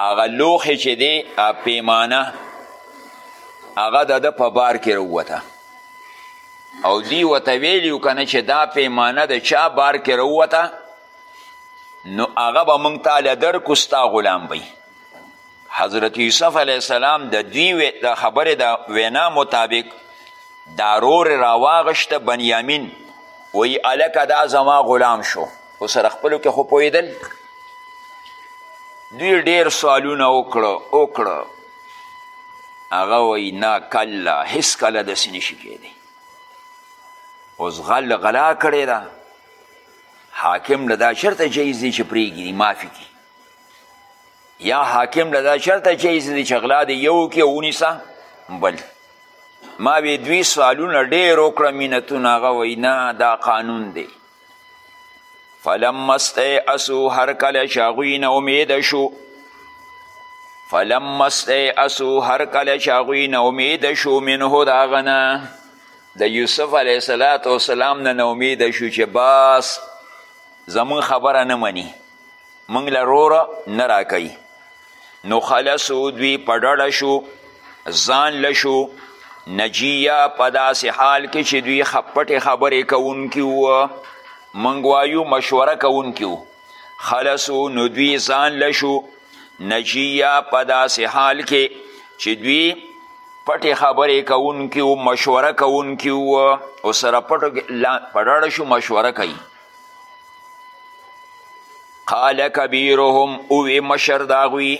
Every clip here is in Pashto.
هغه لوښې چې دی پیمانه هغه د ده په بار کې راووته او دی ورته ویلي که نه چې دا پیمانه د چا بار کې راووته نو هغه به موږ تاله درکو ستا غلام بی حضرت یوسف علیه السلام د دوی د خبرې د وینا مطابق دا رور راواغشته بنیامین وی الکه دا زما غلام شو خو سره خپلو کې خو پوهېدل دوی ډېر سوالونه وکړو وکړو هغه وایي نه کله هېڅکله داسې نشي کېدی اوس غل غلا کړې ده حاکم له دا شرطه جایز دی چې پرېږدي معافي کړي یا حاکم له دا شرطه جایز دی چې غلا دی یو کې ونیسه بل ما به دوی سوالونه ډېر وکړه مینتونه هغه وایي نه دا قانون دی فلما استیئسو هر کله چې هغوی نه امید شو فلما استیئسو هر کله چې هغوی نه امید شو منه د هغه نه د یوسف علیه السلام نه نه امید شو چې بس زمون خبره نه مني موږ له روره نه راکوي نو خلصو دوی په ډډه شو ځان له شو نجیه په داسې حال کې چې دوی پټې خبرې کوونکي وو موږ وایو مشوره کوونکي وو خلصو نو دوی ځان له شو نجیه په داسې حال کې چې دوی پټې خبرې کوونکي وو مشوره کوونکي وو او سره پټو په ډډه شو مشوره کوي قال کبیرهم اوی مشر داغوی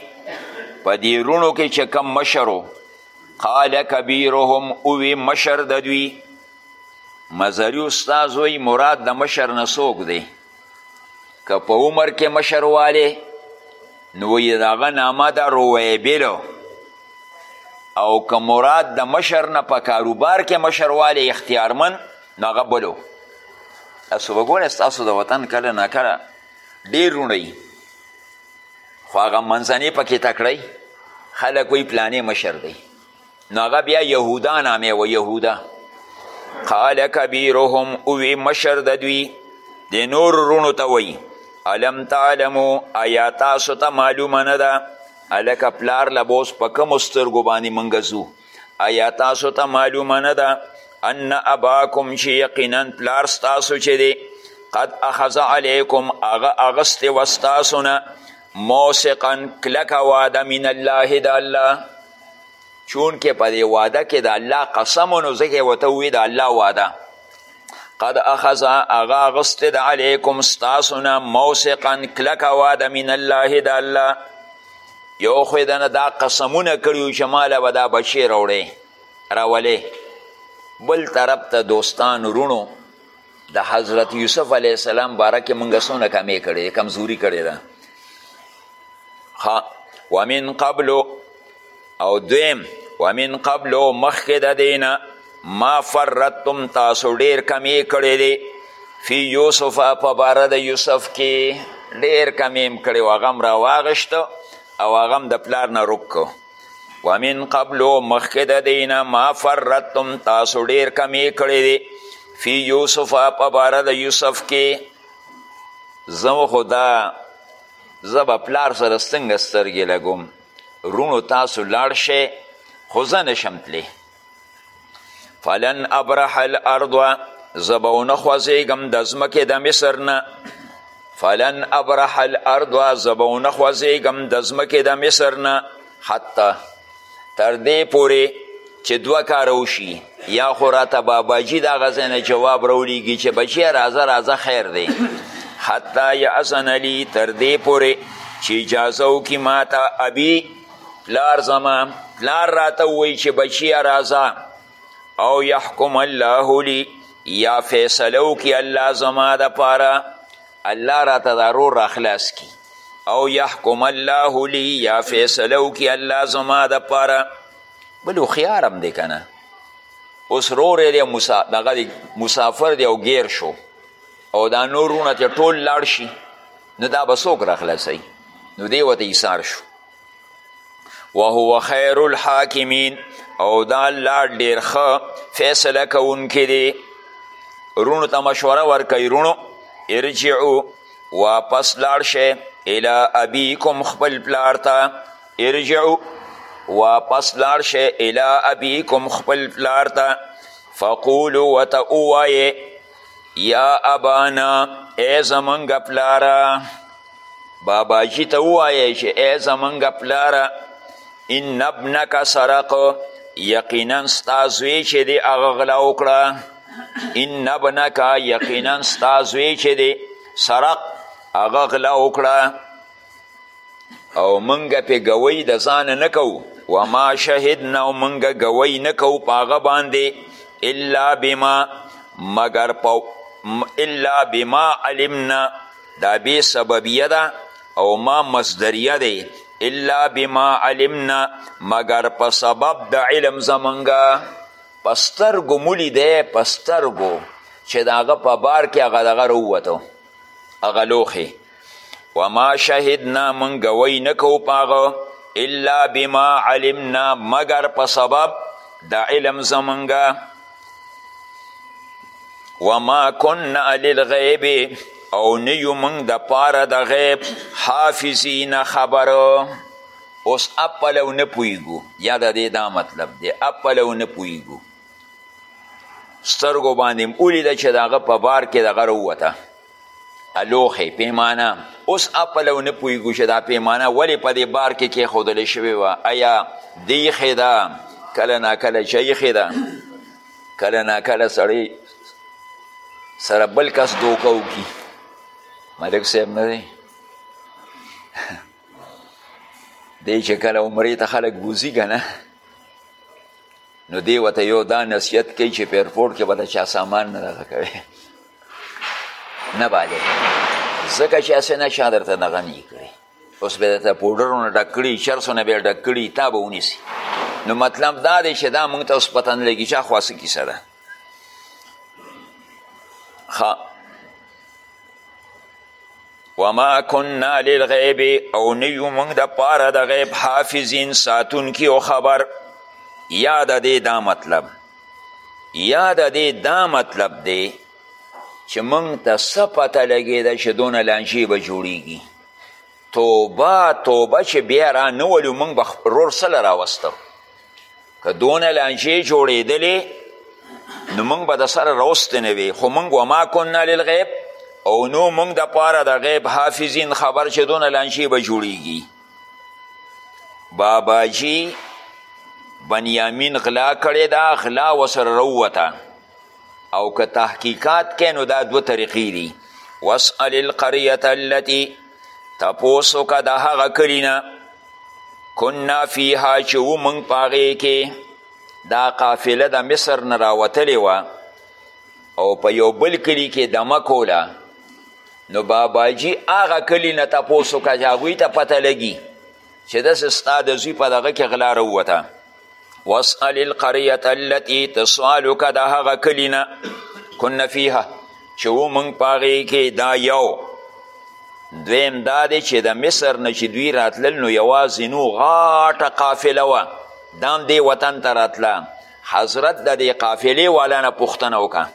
په دې رونو کې چې کم مشرو قال کبیرهم اوی مشر د دوی مزری استاز وی مراد د مشر نه څوک دی که په عمر کې مشر والی نو وی د هغه نامه ده رویبلو او که مراد د مشر نه په کاروبار کې مشر والی اختیارمن نو هغه بلو تاسو به ګورئ ستاسو د وطن کله ناکله ډېر روڼوي خو هغه منځنې پکې تکړی خلک وایي پلانې مشر دی نو هغه بیا یهودا نامې و یهودا قال کبیرهم اوی مشر د دوی د نور رونو ته وایي الم تعلمو ایا تاسو ته معلومه نه ده هلکه پلار له به اوس په کومو سترګو باندې موږ ځو ایا تاسو ته معلومه نه ده ان اباکم چې یقینا پلار ستاسو چې دی قد اخذ علیکم هغه اغستې وه ستاسو نه موثقا کلکه واده من الله د الله چونکې په دې واده کې د الله قسم و نو ځکه ورته ووی د الله واده قد اخذ هغه اغستې د علیکم ستاسو نه موثقا کلکه واده من الله د الله یو خو یې دنه دا قسمونه کړي چې ما له به دا بچې راوړی راولې بل طرف ته دوستان وروڼو د حضرت یوسف علیه السلام باره کې مونږ څونه کمې کړې کمزوري کړې ده ومن قبلو او دویم ومن قبل مخکې د دینه ما فرتم تاسو ډیر کمی کړی دی فی یوسف په باره د یوسف کې ډیر کمی هم کړی و هغه هم راواغېشته او هغه هم د پلار نه رک کو ومن قبل مخکې د دینه ما فرتم تاسو ډیر کمی کړی دی فی یوسف په باره د یوسف کې زه خو دا زه به پلار سره څنګه سترګې لګوم روڼو تاسو لاړ شئ خو زه نشم تللی فلن ابرح الارض زه به ونه خوځېږم د ځمکې د مصر نه فلن ابرح الارض زه به ونه خوځېږم د ځمکې د مصر نه حتی تر دې پورې چې دوه کاره وشي یا خو راته باباجي د هغه ځای نه جواب راولیږي چې بچیه راځه راځه خیر دی حتی یأذن لي تر دې پورې چې اجازه وکړي ما ته ابي پلار زما پلار راته ووایي چې بچیه راځه او یحکم الله لي یا فیصله وکړي الله زما دپاره الله راته دا رور راخلاص کړي او یحکم الله لي یا فیصله وکړي الله زما دپاره بل هوښیار هم دی که نه اوس روری دی مسا... دغه دی مسافر دی او ګیر شو او دا نور رونه ته ټول لاړ شي نو دا به څوک راخلاصوي نو دی ورته ایسار شو وهو خیر الحاکمین او دا الله ډېر ښه فیصله کوونکی دی رونو ته مشوره ورکوي رونو ارجعو واپس لاړ شئ الی ابیکم خپل پلار ته ارجعو واپس لار شئ الی ابیکم خپل پلار ته فقولو ورته ووایې یا ابانا ای زمونږ پلاره باباجي ته ووایې چې ای زمونږ پلاره ان ابنک سرق یقینا ستا زوی چې دی هغه غلا وکړه ان ابنک یقینا ستا زوی چې دی سرق هغه غلا وکړه او منګه پې ګوی د ځان نه کو وما شهدنا او منګه ګوی نه کو په هغه باندې الا بما مګر په الا بما علمنا دا بې سببیه ده او ما مصدریه دی الا بما علمنا مګر په سبب د علم زمونږه په سترګو مو لیدی په سترګو چې د هغه په بار کې هغه دغه راووتو هغه لوښې وما شهدنا من گوی نکو پاغه الا بما علمنا مگر په سبب د علم زمونږه وما كنا للغیب او نیو مونږ د پاره د غیب حافظین خبر اوس اپلو نه پویګو یا د دې دا مطلب دی اپلو نه پویګو سترګو باندې اولیده چې دغه په بار کې دغه ووته لوښی پیمانه اوس اپلو نه پوهېږو چې دا پیمانه ولې په دې بار کې کېښودل شوې وه ایا د ایښې ده کله ناکله چې ایښې ده کله ناکله سړی سره بل کس دوکه وکړي ملک صاحب نه دی دی چې کله عمرې ته خلک بوځي که نه نو دی ورته یو دا نصیحت کوي چې په ایرپورټ کې به د چا سامان نه دغه کوي نه باندې ځکه چې هسې نه چا درته دغه نه کړي اوس به درته پوډرو نه ډک کړي چرسو نه به یې ډک کړي تا به ونیسي نو مطلب دا دی چې دا موږ ته اوس پته نه لګي چا خوا څه کیسه ده ښه وما كنا للغیب او نه یو موږ د پاره د غیب حافظین ساتونکي او خبر یا د دې دا مطلب یا د دې دا مطلب دی چې موږ ته څه پته لګېده چې دونه لانجې به جوړیږي توبه توبه چې بیا را نه ولو موږ به رور سره راوستو که دونه لانجې جوړېدلې نو موږ به د سره راوستې نه وي خو موږ وما کنا للغیب او نو موږ د پاره د غیب حافظین خبر چې دونه لانجې به جوړیږي باباجي بنیامین غلا کړې ده غلا وسره راووته او که تحقیقات کې نو دا دوه طریقې دي واسأل القریة التي تپوس وکړه د هغه کلي نه کنا فیها چې و موږ په هغې کې دا قافله د مصر نه راوتلې وه او په یو بل کلي کې دمه کوله نو باباجي هغه کلي نه تپوس وکړه چې هغوی ته پته لګي چې داسې ستا د زوی په دغه کې غلا راووته واسأل القریة التي تسألک د هغه کلي نه کن فیها چې و موږ په هغې کې دا یو دویم دا دی چې د مصر نه چې دوی راتلل نو یوازې نو غاټه قافله وه دام دې وطن ته راتله حضرت د دې قافلې والا نه پوښتنه وکړه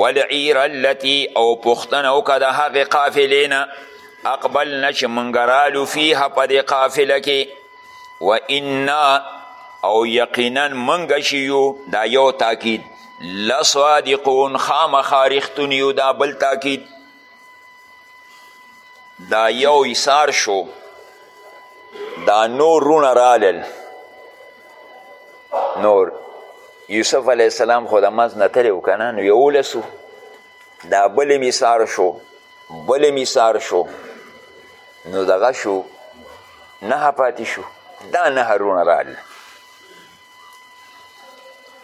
والعیر التي او پوښتنه وکړه د هغې قافلې نه اقبلنه چې موږ رالو فیها په دې قافله کې و انا او یقینا موږ چې یو دا یو تاکید لصادقون خامخا رښتوني یو دا بل تاکید دا یو ایثار شو دا نور رونه رالل نور یوسف علیه السلام خو د منځ نه تللی و که نه نو یولس دا بل میثار شو بل میثار شو نو دغه شو نه پاتې شو دا نه رونه رالل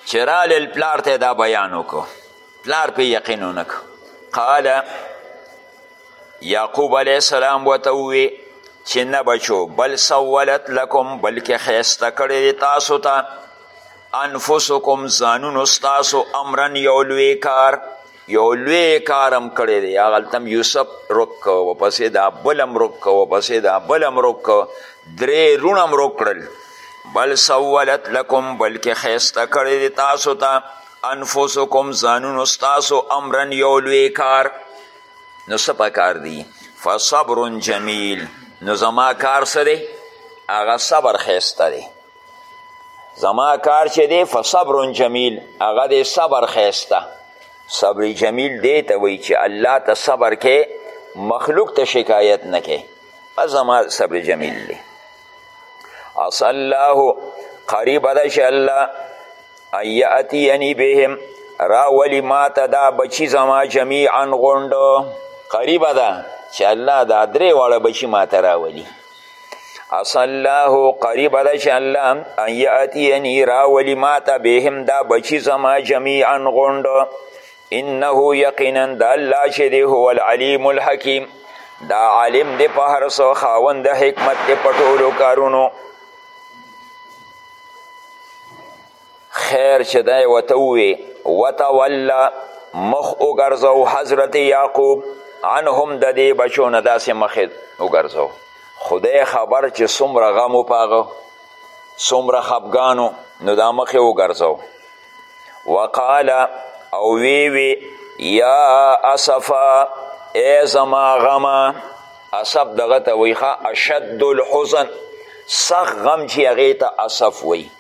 چې رالل پلار ته دا بیان وکړو پلار پې یقین ونه قال یعقوب علیه السلام ورته ووی چې نه بچو بل سولت لکم بلکې ښایسته کړی دی تاسو ته تا انفسکم ځانونو ستاسو امرا یو لوی کار یو لوی کار هم کړی دی هغلته هم یوسف رک که ورپسې دا بل هم رک که ورپسې دا بل هم رک که درې روڼ هم رک کړل بل سولت لکم بلکې ښایسته کړی دی تاسو ته تا انفسکم ځانونو ستاسو امرا یو لوی کار نو څه پکار دی فصبر جمیل نو زما کار څه دی هغه صبر ښایسته دی زما کار چې دی فصبر جمیل هغه دی صبر ښایسته صبر جمیل دی ته وایي چې الله ته صبر کې مخلوق ته شکایت نه کې بس زما صبر جمیل دی اصل الله قریب ده چې الله ان یأتیني بهم راولی ما ته دا بچی زما جمیعا غونډو قریبه ده چې الله دا درې واړه بچی ما ته راولي اصل الله قریب ده چې الله ان یاتینی راولي ماته بهم دا بچي زما جمیعا غونډ انه یقینا د الله چې دی هو العلیم الحکیم دا عالم دی په هر څه خاوند د حکمت دی په ټولو کارونو خیر چې دی ورته ووی وتوله مخ وګرځو حضرت یعقوب عنهم د دې بچو نه داسې مخې وګرځو خدای خبر چې څومره غم و پاغه څومره خفګانو نو دا مخې وګرځو وقال او وی وی یا اسفا ای زما غما اسف دغه ته وی ښه اشد الحزن سخت غم چې هغې ته اسف وی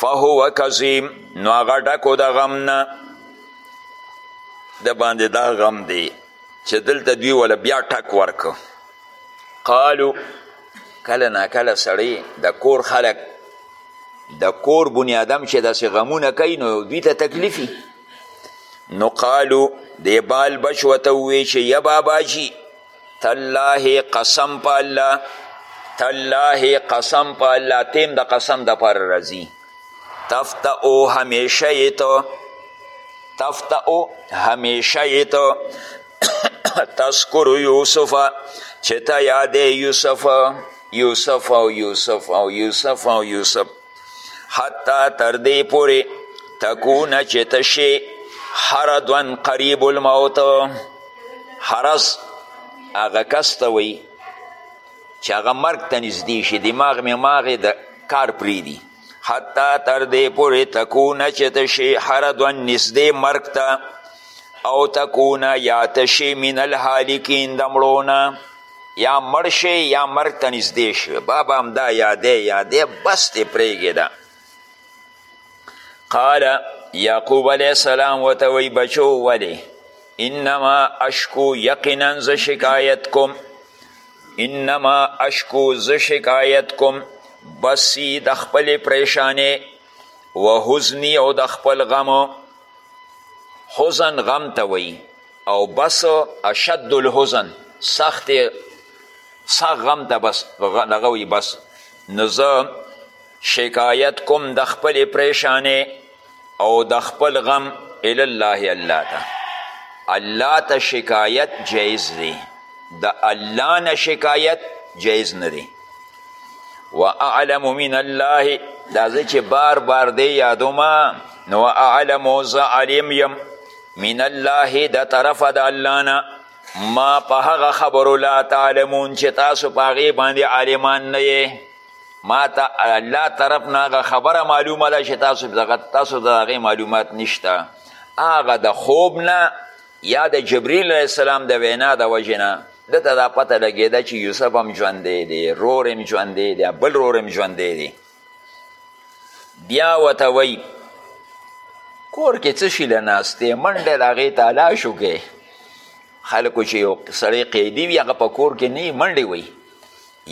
فهو کظیم نو هغه ډکو د غم نه د باندې دا غم دی چې دلته دوی وله بیا ټک ورکو قالو کله ناکله سړی د کور خلک د کور بنیادم چې داسې غمونه کوي نو دوی ته تکلیفي نو قالو د بال بچ ورته ووی چې یا باباجي تالله قسم په الله تالله قسم په الله تیم د قسم د پر راځي تفته او همیشه یې ته تفته او همیشه یې ته تذکر یوسف چې ته یادې یوسف یوسف او یوسف او یوسف او یوسف حتی تر دې پورې تکونه چې ته شې حردوا قریب الموت حرس هغه کس ته وایي چې هغه مرګ ته نږدې شي دماغ مې ماغې د کار پرېږدي حتی تر دې پورې تکونه چې ته شې حردوا نږدې مرګ ته او تکونه یا ته شې من الحالکین د مړونه یا مړ شي یا مرګ ته نږدې شي بابا همدا یادې یادې بس دې پرېږې ده قال یعقوب علیه السلام ورته وایي بچو ولې انما اشکو یقینا زه شکایت کوم انما اشکو زه شکایت کوم بسی د خپلې پریشانې و حزنی او د خپل غم حزن غم ته وایي او بس اشد الحزن سخت سخت غم ته بس دغه وي بس نو زه شکایت کوم د خپلې پریشانې او د خپل غم الالله الله ته الله ته شکایت جایز دی د الله نه شکایت جایز نه دی و اعلم من الله دا زه چې بار بار دی یادوم نو اعلم زه علیم یم من الله د طرفه د الله نه ما په هغه خبرو لا تعلمون چې تاسو په هغې باندې عالمان نه یې ما ته الله طرف نه هغه خبره معلومه ده چې تاسو دغه تاسو د هغې معلومات نشته هغه د خوب نه یا د جبریل علیه السلام د وینا د وجې نه ده ته دا پته لګېده چې یوسف هم ژوندی دی رور هم ژوندی دی بل رور هم ژوندی دی بیا ورته وایي کور کې څه شي له ناست دی منډه له هغې تالاش وکړي خلکو چې یو سړی قیدي وي هغه په کور کې نه منډې وایي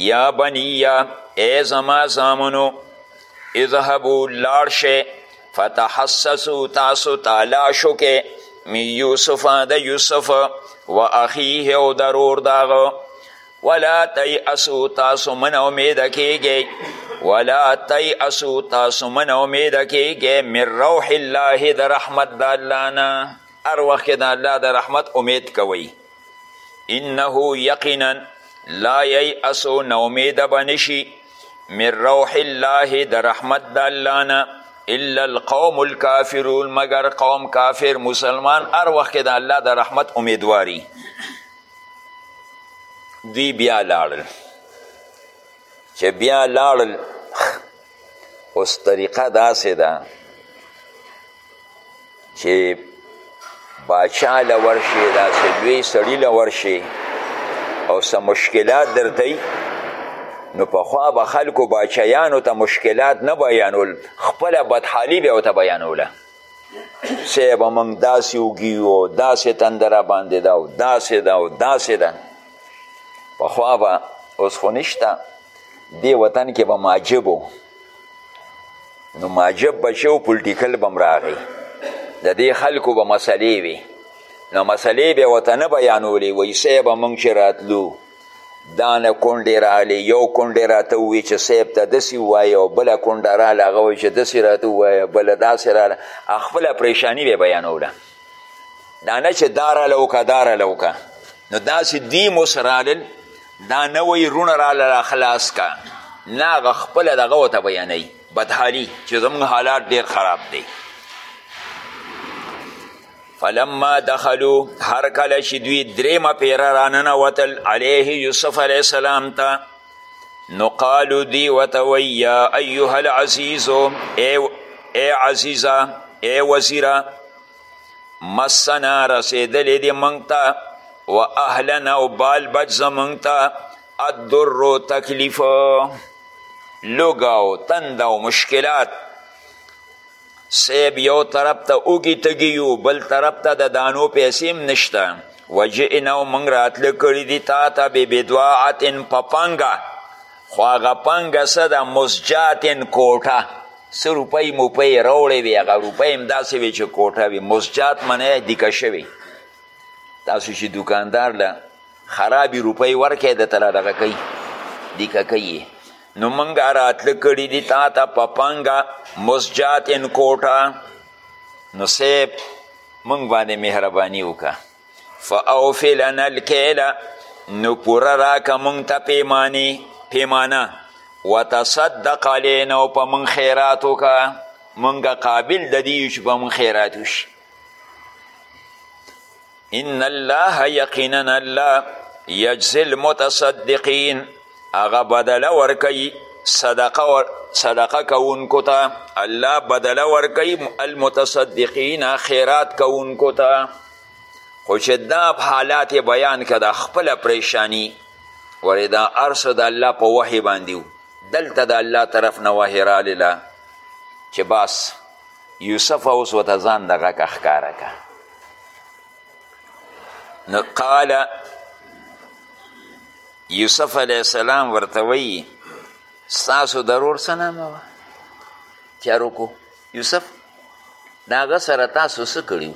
یا بنیه ای زما زامنو اذهبو لاړ شئ فتحسسو تاسو تالاش وکړئ من یوسف د یوسف و اخیه او درور داغه ولا تیأسو تاسو من امید کیږئ ولا تیأسو تاسو من امید کیږئ من روح الله د رحمت د الله نه هر وخت د الله د رحمت امید کوئ انه یقینا لا ییأسو نه امیده به نشي من روح الله د رحمت د الله نه الا القوم الكافرون مگر قوم کافر مسلمان هر وخت د الله د رحمت امیدواري دوی بیا لاړل چې بیا لاړل اوس طریقه داسې ده دا چې باچا له ورشي داسې لوی سړي له ورشي او څه مشکلات درته نو پخوا به خلکو باچیانو ته مشکلات نه بیانول خپله بدحالي به ورته بیانوله سه به موږ داسې وږي یو داسې تنده را باندې ده او داسې ده او داسې ده پخوا به اوس خو نشته دې وطن کې به ماجب و نو ماجب به چې و پولټیکل به هم راغی د دې خلکو به مسلې وي نو مسلې به ورته نه بیانولې وایي سه به موږ چې راتلو دانه کونډې راغلې یو کونډې راته ووایي چې صیب ته داسې ووایي او بله کونډه راغله هغه وایي چې داسې راته ووایه بله داسې راغله خپله پریشاني به یې بیانوله دا نه چې دا راله وکړه دا راله وکړه نو داسې دوی مو سره رالل دا نه وایي روڼه راله را خلاص که نه هغه خپله دغه ورته بیانوي بدحالي چې زموږ حالات ډېر خراب دی فلما دخلو هر کله چې دوی درېیمه پیره راننوتل علیه یوسف علیه السلام ته نو قالو دی ورته وایي یا ایها العزیزو ای عزیزه ای وزیره مسنا رسېدلې دې موږ ته و اهلنا او بال بچ زموږ ته الدرو تکلیف لوګاو تند او مشکلات صیب یو طرف ته اوږي تږي یو بل طرف ته د دانو پیسې هم نشته وجئنا او موږ راتله کړي دي تا ته ببدواعتن په پانګه خو هغه پانګه څه ده مسجاتن کوټه څه روپۍ موپۍ راوړې وې هغه روپۍ هم داسې وې چې کوټه وي مسجات منه دیکه شوې تاسو چې دکاندار له خرابې روپۍ ورکړې د ته دغه کوي دیکه کوي نو موږ راتله کړي دي تا ته په پنګه مسجات ان کوټه نو صیب موږ باندې مهرباني وکړه فاوفي لنا الکیله نو پوره راکه موږ ته پیمانې پیمانه وتصدق علینا او په موږ خیرات وکړه موږ قابل د دې یو چې په موږ خیرات وشي ان الله یقینا الله یجزی المتصدقین هغه بدله ورکوي صدقه صدقه کوونکو ته الله بدله ورکوي المتصدقین خیرات کوونکو ته خو چې دا حالات بیان که د خپله پریشانی ولې دا هر څه د الله په وحې باندې دلته د الله طرف نه وحې رالله چې بس یوسف اوس وته ځان دغه که ښکاره که نو قال یوسف علیه السلام ورته وایي ستاسو ضرور څه نامه وه تیاروکو یوسف د هغه سره تاسو څه کړي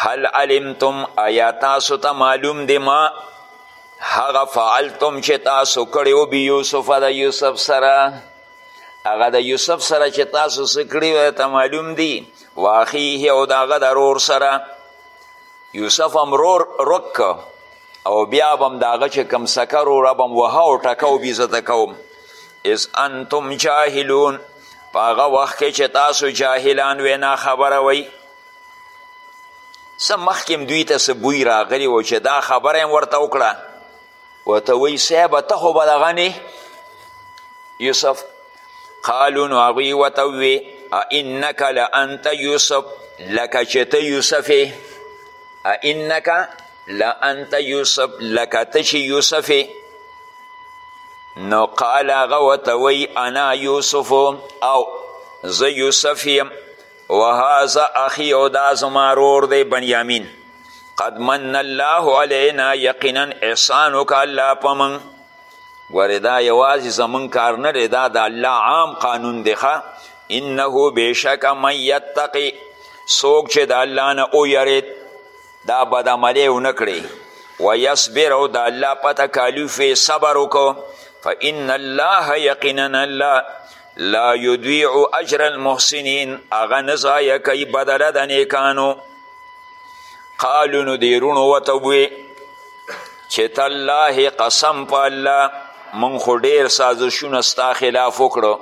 هل علمتم ایا تاسو ته معلوم دی ما هغه فعلتم چې تاسو کړی و بی یوسف د یوسف سره هغه د یوسف سره چې تاسو څه کړي و ته معلوم دی واخیه او د هغه د رور سره یوسف هم رور رک او بیا به هم د هغه چې کوم سکه روره به هم وهه او ټکه او بیزته کوم اذ انتم جاهلون په هغه وخت کې چې تاسو جاهلان وې نا خبره وئ څه مخکې دوی ته څه بوی راغلی و چې دا خبره هم ورته وکړه ورته وایي صاحبه ته خو به دغه نه یوسف قالو نو هغوی ورته ووې انک لانت یوسف لکه چې ته یوسف یې انک لانت یوسف لکه ته چې یوسف یې نو قال هغه ورته وایي انا یوسف او زه یوسف یم وهذا اخي او دا زما رور دی بنیامین قد من الله علینا یقینا احسان وکړه الله په موږ ګورې دا یوازې زموږ کار نه دی دا د الله عام قانون دی ښه انه بېشکه من یتقي څوک چې د الله نه ویرېد دا بدعملی ونه کړي ویصبر او د الله په تکالیف صبر وکړو فان الله یقینا الله لا یضیع اجر المحسنین هغه نه ضایع کوي بدله د نیکانو قالو نو دې روڼو ورته ووې چې تالله قسم په الله موږ خو ډېر سازشونه ستا خلاف وکړو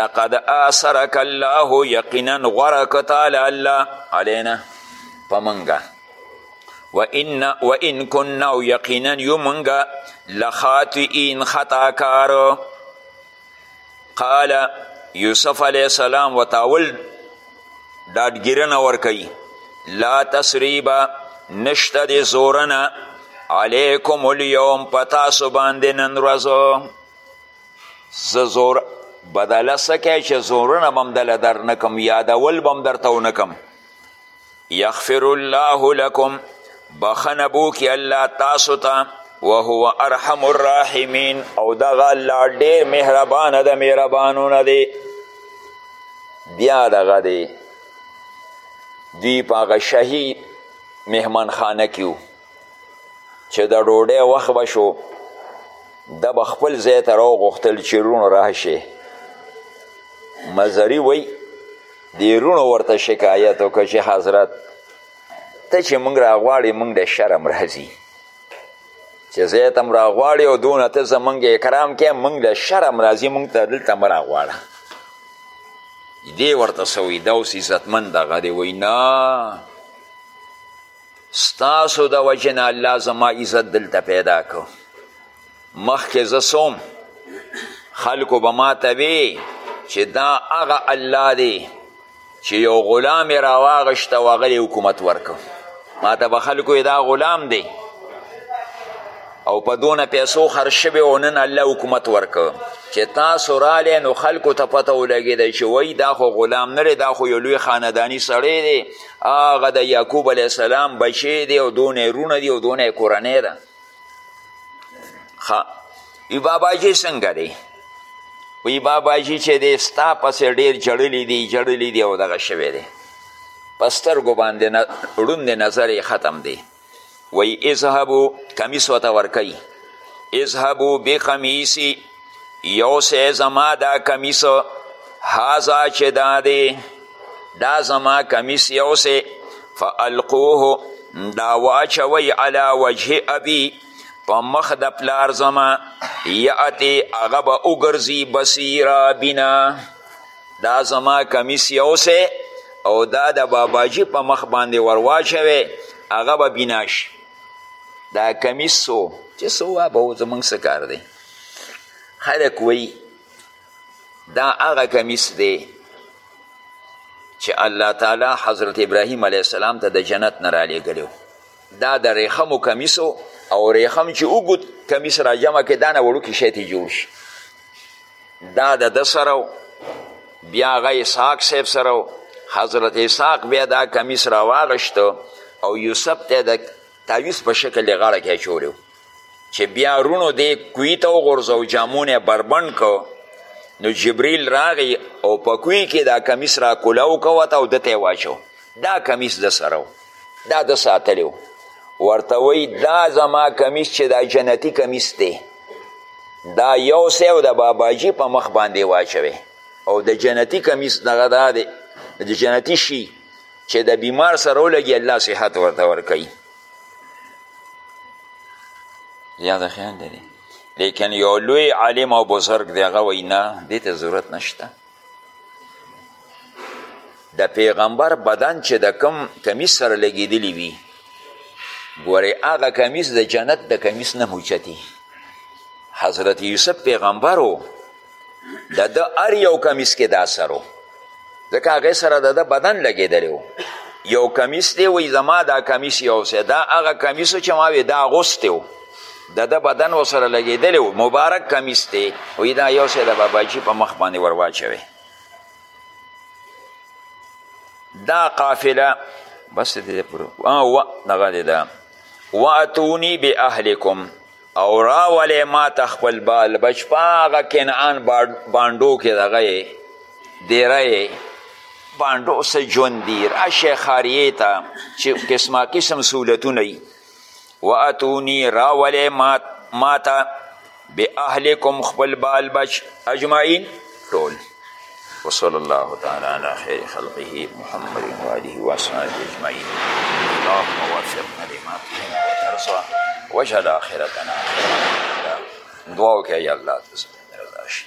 لقد آثرک الله یقینا غوره که تعالی الله علینا په منګه و ان و ان کن او یقینا یو منګه لخاطئین خطاکار قال یوسف علیه السلام وتاول ډاډګیرنه ورکوي لا تسریبه نشته د زورنه علیکم الیوم په تاسو باندې نن ورځ زه زور بدله څه کوي چې زورنه به هم دله در نه کوم یادول به هم درته ونه کوم یغفر الله لکم بخنه بوکی الله تاسو ته وهو ارحم الراحمین او دغه الله ډیر مهربان د مهربانونه دی بیا دغه دی دوی په هغه شهي مهمانخانه کې وو چې د ډوډۍ وخت به شو د به خپل ځای ته راوغوښتل چې روڼ راشي مزري وی دې روڼو ورته شکایت وکړ چې حضرت ته چې موږ راغواړې موږ له شرم راځي چې زه ته هم راغواړې او دونه ته زموږ اکرام کې موږ له شرم راځي موږ ته دلته مه راغواړه دې ورته څه وایي دا اوس عزتمند دغه دی وایي نه ستاسو د وجې نه الله زما عزت دلته پیدا کو مخکې زه سوم خلکو به ما ته وی چې دا هغه الله دی چې یو غلام یې راواغشته او هغه حکومت ورکړ ما ته به خلکو دا غلام دی او په دونه پیسو خرج شوی او نن الله حکومت ورکړ چې تاسو رالی نو خلکو ته پته ولګېدی چې وایي دا خو غلام نه دی دا خو یو لوی خاندانی سړی دی هغه د یعقوب علیه السلام بچی دی او دونه رونه دی او دونه کورنۍ ده خا ای باباجي څنګه دی وی باباجي چې دی ستا پسې ډېر جړلی دی جړلی دی او دغه شوی دی په سترګو باندې ړوند نظر یې ختم دی وی اذهبو کمیس ورته ورکوي اذهبو بقمیسی یو سه زما دا کمیس هازا چې دا دی دا زما کمیس یو سه فالقوه دا واچوی علی وجه ابی په مخ د پلار زما یاتی هغه به وګرځي بصیرا بنا دا زما کمیس یو سه او دا د باباجي په مخ باندې ورواچوي هغه به بنا شي دا کمیس سو چې سو به زمونږ څه کار دی خلک وایي دا هغه کمیس دی چې الله تعالی حضرت ابراهیم علیه السلام ته د جنت نه رالیږلی دا د ریخمو کمیس او ریخم چې اوږد کمیس را جمع کړي دا نه وړوکی شی ته جوړ شي دا د ده سره بیا هغه اسحاق صاحب سره حضرت اسحاق بیا دا کمیس را واغشته او یوسف ته د تاویز په شکل غاړه کې اچولی چې بیا رونو دی کوی ته وغورځو جامونه یې بربنډ کو نو جبریل راغی او په کوی کې دا کمیس را کولاو کوته او ده ته واچو دا کمیس د سره دا د ساتلی و ورته وی دا زما کمیس چې دا جنتی کمیس دی دا یو سه او د باباجي په مخ باندې واچوي او د جنتی کمیس دغه دا دی د جنتی شي چې د بیمار سره ولګي الله صحت ورته ورکوي یاد خیال لري لیکن یو لوی عالم او بزرګ دی هغه وایي نه دې ته ضرورت نشته د پیغمبر بدن چې د کم کمیس سره لګېدلی وي ګورې هغه کمیس د جنت د کمیس نه موچتي حضرت یوسف پیغمبر و د ده هر یو کمیس کې دا اثر و ځکه هغې سره د ده بدن لګېدلی و یو کمیس دی وایي زما دا کمیس یو سه دا هغه کمیس چې ما وې دا اغوستی و د ده بدن ورسره لګېدلی و مبارک کمیس دی وایي دا یو سه د باباجي په مخ باندې ور واچوی دا قافله بس دې پورې دغه دې ده واتونی باهلکم او راولې ما ته خپل بال بچ په هغه کنعان بانډو کې دغه یې دیره یې بانډو څه ژوند دي راشئ ښاریې ته چې قسما قسم سهولتونه وي واتوني راولې ما, ما ته بأهلکم خپل بال بچ اجمعین ټول وصلى الله تعالى على خير خلقه محمد وآله وأصحابه أجمعين اللهم وفقنا لما تحب وترضى واجعل آخرتنا خيرا دعا وکړه یا الله ته زموږ رضا شي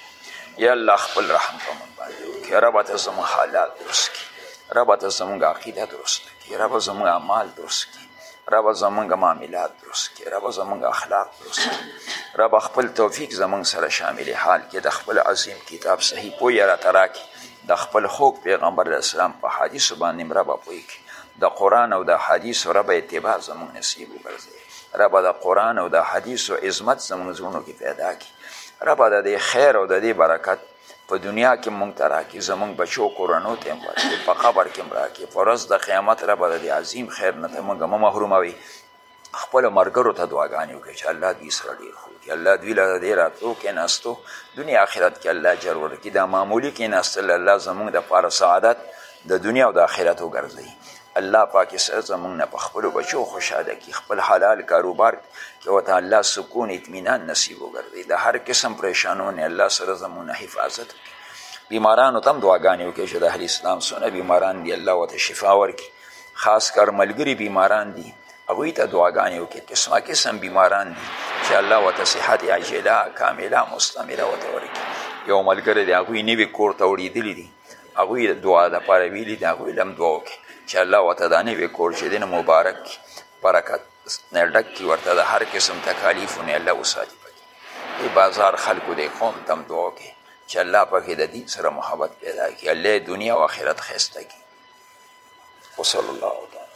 یا الله خپل رحم په موږ باندې وکړي رب ته زموږ حالات درست کړي رب ته زموږ عقیده درست کړي رب زموږ اعمال درست کړي رب زمونږ معاملات درست کې رب زمونږ اخلاق درست کې رب خپل توفیق زمونږ سره شامل حال کې د خپل عظیم کتاب صحیح پوی را ترا کې د خپل خوږ پیغمبر اسلام په حدیث باندې رب پوی کې د قرآن او د حدیث رب اتباع زمونږ نصیب وګرځي رب د قرآن او د حدیث او عظمت زمونږ زړونو کې پیدا کې رب د دې خیر او د دې برکت په دنیا کې مونږ ته راکې زمونږ بچو کورنو ته هم ورکې په قبر کې هم راکې په ورځ د قیامت ربه د دې عظیم خیر نه ته مونږ مه محروموي خپلو ملګرو ته دعاګانې وکړي چې الله دوی سره ډېر ښه وکړي الله دوی له دې راتلو کېناستو دنیا آخرت کې الله اجر ورکړي دا معمولي کېناستل الله زمونږ دپاره سعادت د دنیا او د آخرت وګرځوي الله پاک سره زمونږ نه په خپلو بچو خوشحاله کړي خپل حلال کاروبار کې ورته الله سکون اطمینان نصیب وګرځي د هر قسم پریشانو نه الله سره زمونږ حفاظت وکړي بیمارانو ته هم دعاګانې وکړي چې د اهل اسلام څونه بیماران دي الله ورته شفا ورکړي خاص کر ملګري بیماران دي هغوی ته دعاګانې وکړي قسمه قسم بیماران دي چې الله ورته صحت عاجله کامله مستمره ورته ورکړي یو ملګری دی هغوی نوي کور ته وړېدلي دي هغوی د دعا لپاره ویلي دي هغوی له هم دعا وکړي چې الله ورته دا نوی کور چې دی نه مبارک کړي برکت نه ډک کړي ورته د هر قسم تکالیفو نه الله وساتي د بازار خلکو دی قوم ته هم دعا وکړي چې الله پکې د دین سره محبت پیدا کړي الله دنیا او آخرت ښایسته کړي وصلی الله تعالی